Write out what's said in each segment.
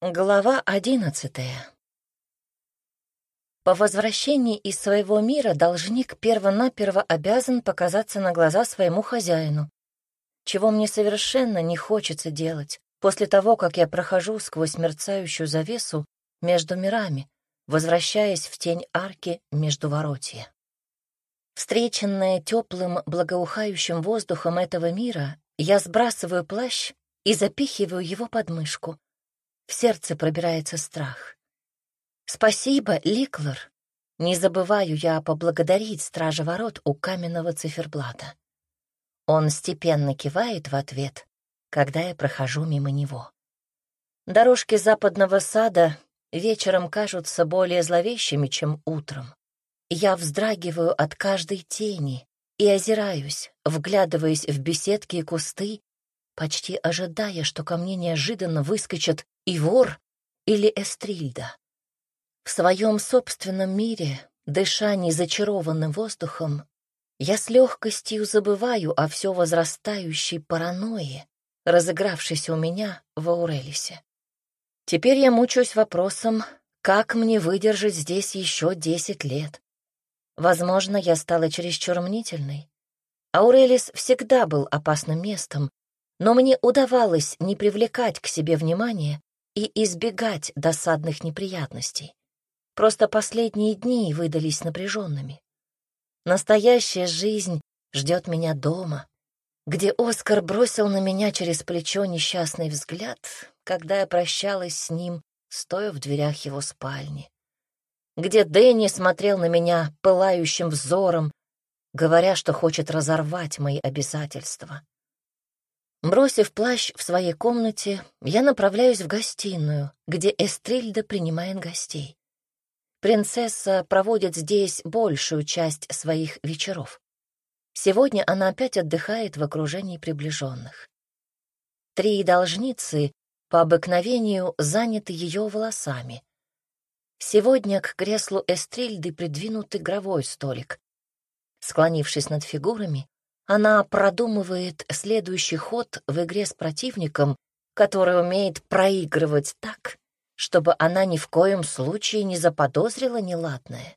Глава одиннадцатая. По возвращении из своего мира должник первонаперво обязан показаться на глаза своему хозяину, чего мне совершенно не хочется делать после того, как я прохожу сквозь мерцающую завесу между мирами, возвращаясь в тень арки между воротья. Встреченная теплым, благоухающим воздухом этого мира, я сбрасываю плащ и запихиваю его под мышку — в сердце пробирается страх. «Спасибо, Ликлор!» Не забываю я поблагодарить стража ворот у каменного циферблата. Он степенно кивает в ответ, когда я прохожу мимо него. Дорожки западного сада вечером кажутся более зловещими, чем утром. Я вздрагиваю от каждой тени и озираюсь, вглядываясь в беседки и кусты, почти ожидая, что ко мне неожиданно выскочат Ивор или Эстрильда. В своем собственном мире, дыша незачарованным воздухом, я с легкостью забываю о все возрастающей паранойи, разыгравшейся у меня в Аурелисе. Теперь я мучаюсь вопросом, как мне выдержать здесь еще десять лет. Возможно, я стала чересчур мнительной. Аурелис всегда был опасным местом, но мне удавалось не привлекать к себе внимания и избегать досадных неприятностей. Просто последние дни выдались напряженными. Настоящая жизнь ждет меня дома, где Оскар бросил на меня через плечо несчастный взгляд, когда я прощалась с ним, стоя в дверях его спальни, где Дэнни смотрел на меня пылающим взором, говоря, что хочет разорвать мои обязательства. Бросив плащ в своей комнате, я направляюсь в гостиную, где Эстрильда принимает гостей. Принцесса проводит здесь большую часть своих вечеров. Сегодня она опять отдыхает в окружении приближенных. Три должницы по обыкновению заняты ее волосами. Сегодня к креслу Эстрильды придвинут игровой столик. Склонившись над фигурами, она продумывает следующий ход в игре с противником, который умеет проигрывать так, чтобы она ни в коем случае не заподозрила неладное.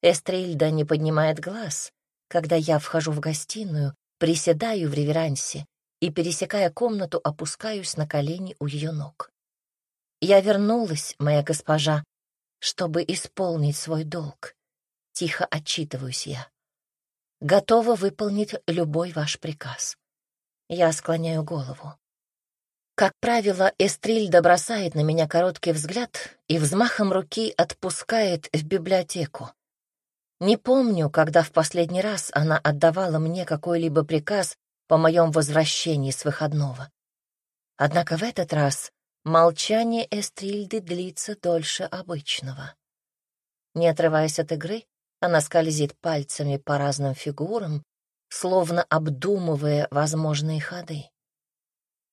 Эстрильда не поднимает глаз, когда я вхожу в гостиную, приседаю в реверансе и, пересекая комнату, опускаюсь на колени у ее ног. «Я вернулась, моя госпожа, чтобы исполнить свой долг», — тихо отчитываюсь я готова выполнить любой ваш приказ. Я склоняю голову. Как правило, Эстрильда бросает на меня короткий взгляд и взмахом руки отпускает в библиотеку. Не помню, когда в последний раз она отдавала мне какой-либо приказ по моем возвращении с выходного. Однако в этот раз молчание Эстрильды длится дольше обычного. Не отрываясь от игры, она скользит пальцами по разным фигурам, словно обдумывая возможные ходы.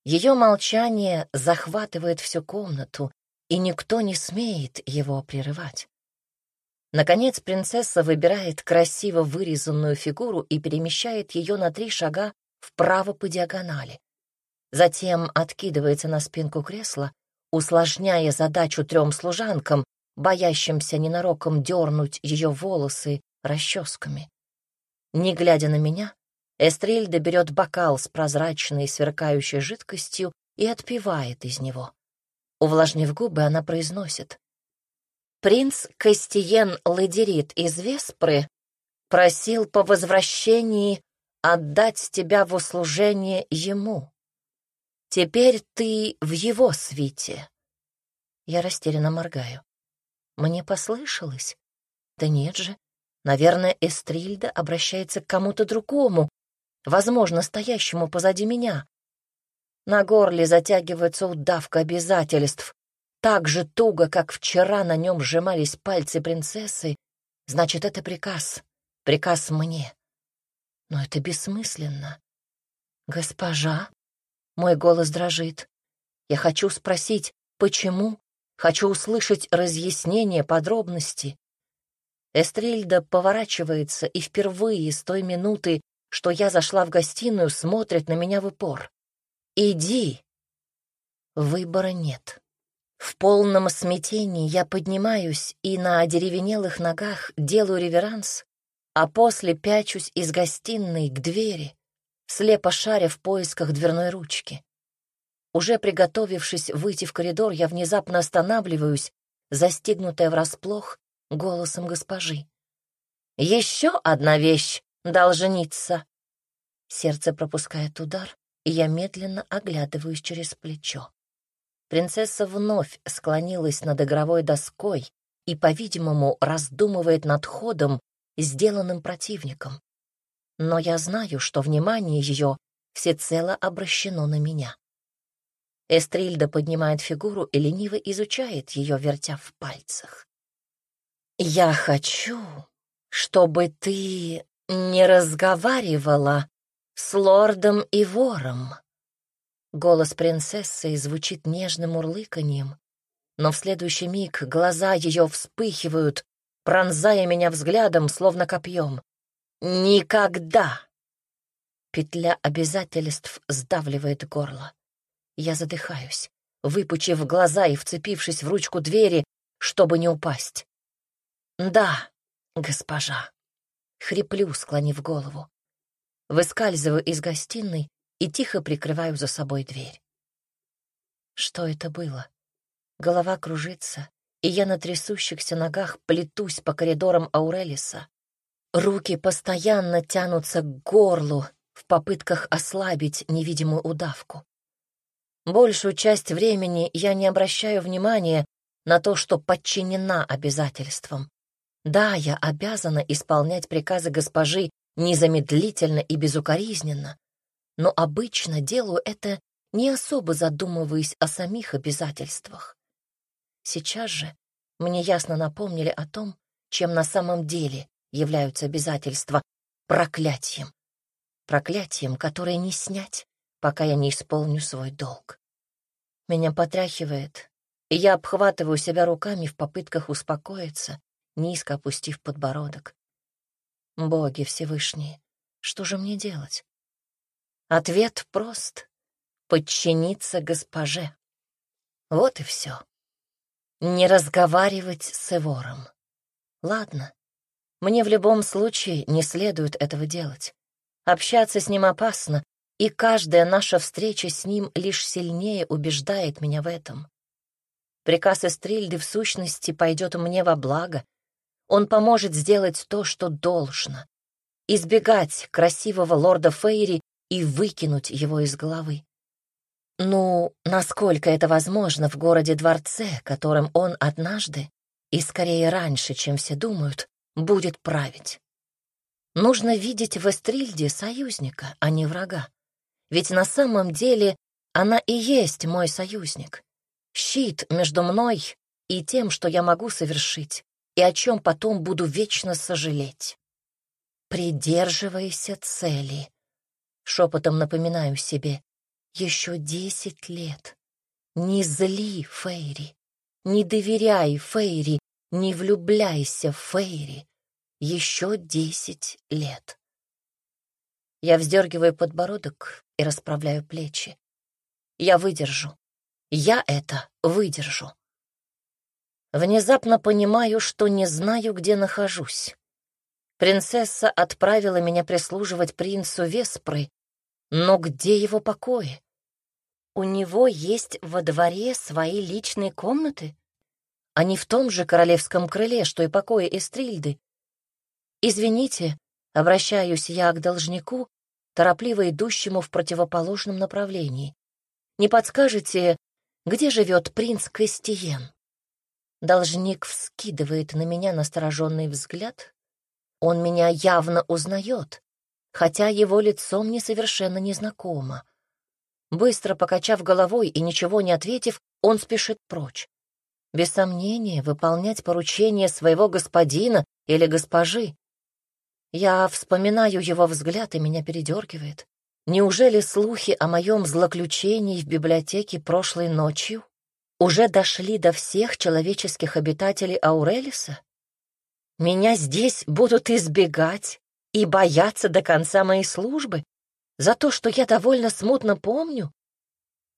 Ее молчание захватывает всю комнату, и никто не смеет его прерывать. Наконец принцесса выбирает красиво вырезанную фигуру и перемещает ее на три шага вправо по диагонали. Затем откидывается на спинку кресла, усложняя задачу трем служанкам, боящимся ненароком дернуть ее волосы расческами. Не глядя на меня, Эстрельда берет бокал с прозрачной сверкающей жидкостью и отпивает из него. Увлажнив губы, она произносит. «Принц Кастиен Ладерит из Веспры просил по возвращении отдать тебя в услужение ему. Теперь ты в его свите». Я растерянно моргаю. Мне послышалось? Да нет же. Наверное, Эстрильда обращается к кому-то другому, возможно, стоящему позади меня. На горле затягивается удавка обязательств. Так же туго, как вчера на нем сжимались пальцы принцессы. Значит, это приказ. Приказ мне. Но это бессмысленно. «Госпожа?» Мой голос дрожит. Я хочу спросить, почему Хочу услышать разъяснение, подробности. Эстрильда поворачивается и впервые с той минуты, что я зашла в гостиную, смотрит на меня в упор. «Иди!» Выбора нет. В полном смятении я поднимаюсь и на одеревенелых ногах делаю реверанс, а после пячусь из гостиной к двери, слепо шаря в поисках дверной ручки. Уже приготовившись выйти в коридор, я внезапно останавливаюсь, застигнутая врасплох голосом госпожи. «Еще одна вещь, должница!» Сердце пропускает удар, и я медленно оглядываюсь через плечо. Принцесса вновь склонилась над игровой доской и, по-видимому, раздумывает над ходом, сделанным противником. Но я знаю, что внимание ее всецело обращено на меня. Эстрильда поднимает фигуру и лениво изучает ее, вертя в пальцах. «Я хочу, чтобы ты не разговаривала с лордом и вором». Голос принцессы звучит нежным урлыканьем, но в следующий миг глаза ее вспыхивают, пронзая меня взглядом, словно копьем. «Никогда!» Петля обязательств сдавливает горло. Я задыхаюсь, выпучив глаза и вцепившись в ручку двери, чтобы не упасть. «Да, госпожа», — хриплю, склонив голову. Выскальзываю из гостиной и тихо прикрываю за собой дверь. Что это было? Голова кружится, и я на трясущихся ногах плетусь по коридорам Аурелиса. Руки постоянно тянутся к горлу в попытках ослабить невидимую удавку. Большую часть времени я не обращаю внимания на то, что подчинена обязательствам. Да, я обязана исполнять приказы госпожи незамедлительно и безукоризненно, но обычно делаю это, не особо задумываясь о самих обязательствах. Сейчас же мне ясно напомнили о том, чем на самом деле являются обязательства проклятием. Проклятием, которое не снять, пока я не исполню свой долг. Меня потряхивает, и я обхватываю себя руками в попытках успокоиться, низко опустив подбородок. Боги Всевышние, что же мне делать? Ответ прост — подчиниться госпоже. Вот и все. Не разговаривать с Эвором. Ладно, мне в любом случае не следует этого делать. Общаться с ним опасно, и каждая наша встреча с ним лишь сильнее убеждает меня в этом. Приказ Эстрильды в сущности пойдет мне во благо. Он поможет сделать то, что должно. Избегать красивого лорда Фейри и выкинуть его из головы. Ну, насколько это возможно в городе-дворце, которым он однажды, и скорее раньше, чем все думают, будет править. Нужно видеть в Эстрильде союзника, а не врага. Ведь на самом деле она и есть мой союзник. Щит между мной и тем, что я могу совершить, и о чем потом буду вечно сожалеть. Придерживайся цели. Шепотом напоминаю себе. Еще десять лет. Не зли Фейри. Не доверяй Фейри. Не влюбляйся Фейри. Еще десять лет. Я вздергиваю подбородок и расправляю плечи. Я выдержу. Я это выдержу. Внезапно понимаю, что не знаю, где нахожусь. Принцесса отправила меня прислуживать принцу Веспры, но где его покои? У него есть во дворе свои личные комнаты? а не в том же королевском крыле, что и покои Эстрильды. Извините, Обращаюсь я к должнику, торопливо идущему в противоположном направлении. Не подскажете, где живет принц Кастиен? Должник вскидывает на меня настороженный взгляд. Он меня явно узнает, хотя его лицо мне совершенно незнакомо. Быстро покачав головой и ничего не ответив, он спешит прочь. Без сомнения, выполнять поручение своего господина или госпожи я вспоминаю его взгляд, и меня передергивает. Неужели слухи о моем злоключении в библиотеке прошлой ночью уже дошли до всех человеческих обитателей Аурелиса? Меня здесь будут избегать и бояться до конца моей службы за то, что я довольно смутно помню?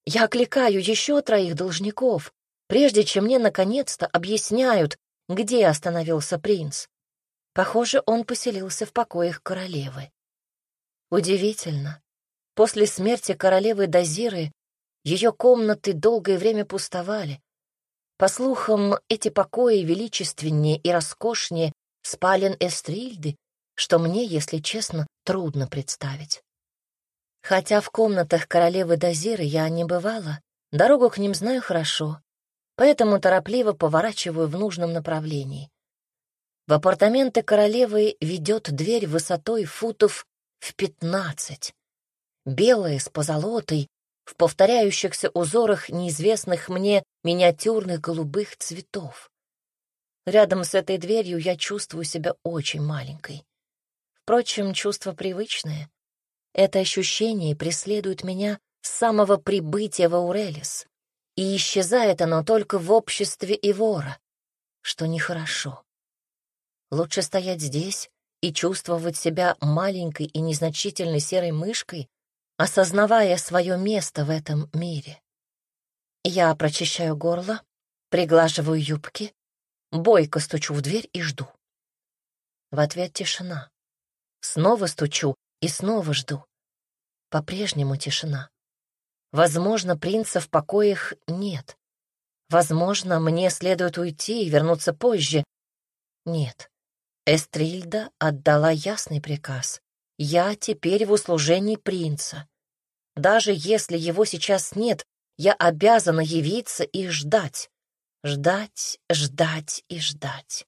Я окликаю еще троих должников, прежде чем мне наконец-то объясняют, где остановился принц. Похоже, он поселился в покоях королевы. Удивительно. После смерти королевы Дазиры ее комнаты долгое время пустовали. По слухам, эти покои величественнее и роскошнее спален Эстрильды, что мне, если честно, трудно представить. Хотя в комнатах королевы Дазиры я не бывала, дорогу к ним знаю хорошо, поэтому торопливо поворачиваю в нужном направлении. В апартаменты королевы ведет дверь высотой футов в пятнадцать. Белая с позолотой, в повторяющихся узорах неизвестных мне миниатюрных голубых цветов. Рядом с этой дверью я чувствую себя очень маленькой. Впрочем, чувство привычное. Это ощущение преследует меня с самого прибытия в Аурелис, и исчезает оно только в обществе Ивора, что нехорошо. Лучше стоять здесь и чувствовать себя маленькой и незначительной серой мышкой, осознавая свое место в этом мире. Я прочищаю горло, приглаживаю юбки, бойко стучу в дверь и жду. В ответ тишина. Снова стучу и снова жду. По-прежнему тишина. Возможно, принца в покоях нет. Возможно, мне следует уйти и вернуться позже. Нет. Эстрильда отдала ясный приказ. Я теперь в услужении принца. Даже если его сейчас нет, я обязана явиться и ждать. Ждать, ждать и ждать.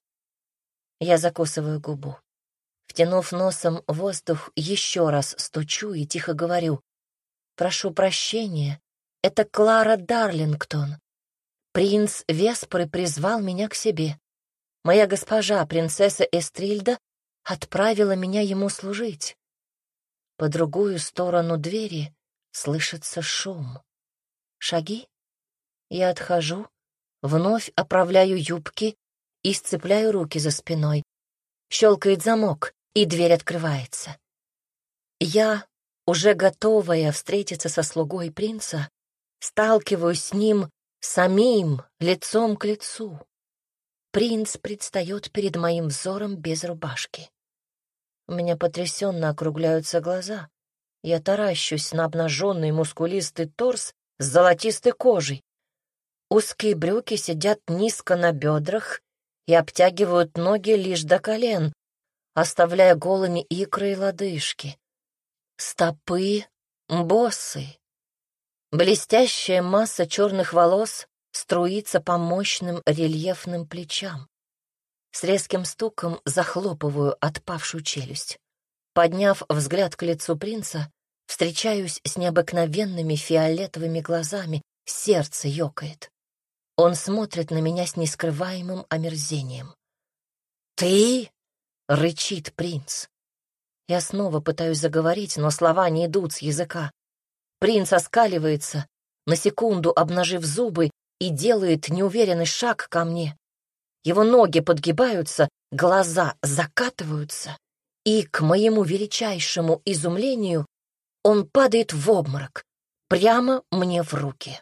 Я закусываю губу. Втянув носом воздух, еще раз стучу и тихо говорю. «Прошу прощения, это Клара Дарлингтон. Принц Веспоры призвал меня к себе. Моя госпожа, принцесса Эстрильда, отправила меня ему служить. По другую сторону двери слышится шум. Шаги? Я отхожу, вновь оправляю юбки и сцепляю руки за спиной. Щелкает замок, и дверь открывается. Я, уже готовая встретиться со слугой принца, сталкиваюсь с ним самим лицом к лицу. Принц предстает перед моим взором без рубашки. У меня потрясенно округляются глаза. Я таращусь на обнаженный мускулистый торс с золотистой кожей. Узкие брюки сидят низко на бедрах и обтягивают ноги лишь до колен, оставляя голыми икры и лодыжки. Стопы боссы. Блестящая масса черных волос струится по мощным рельефным плечам. С резким стуком захлопываю отпавшую челюсть. Подняв взгляд к лицу принца, встречаюсь с необыкновенными фиолетовыми глазами, сердце ёкает. Он смотрит на меня с нескрываемым омерзением. «Ты?» — рычит принц. Я снова пытаюсь заговорить, но слова не идут с языка. Принц оскаливается, на секунду обнажив зубы, и делает неуверенный шаг ко мне. Его ноги подгибаются, глаза закатываются и, к моему величайшему изумлению, он падает в обморок, прямо мне в руки.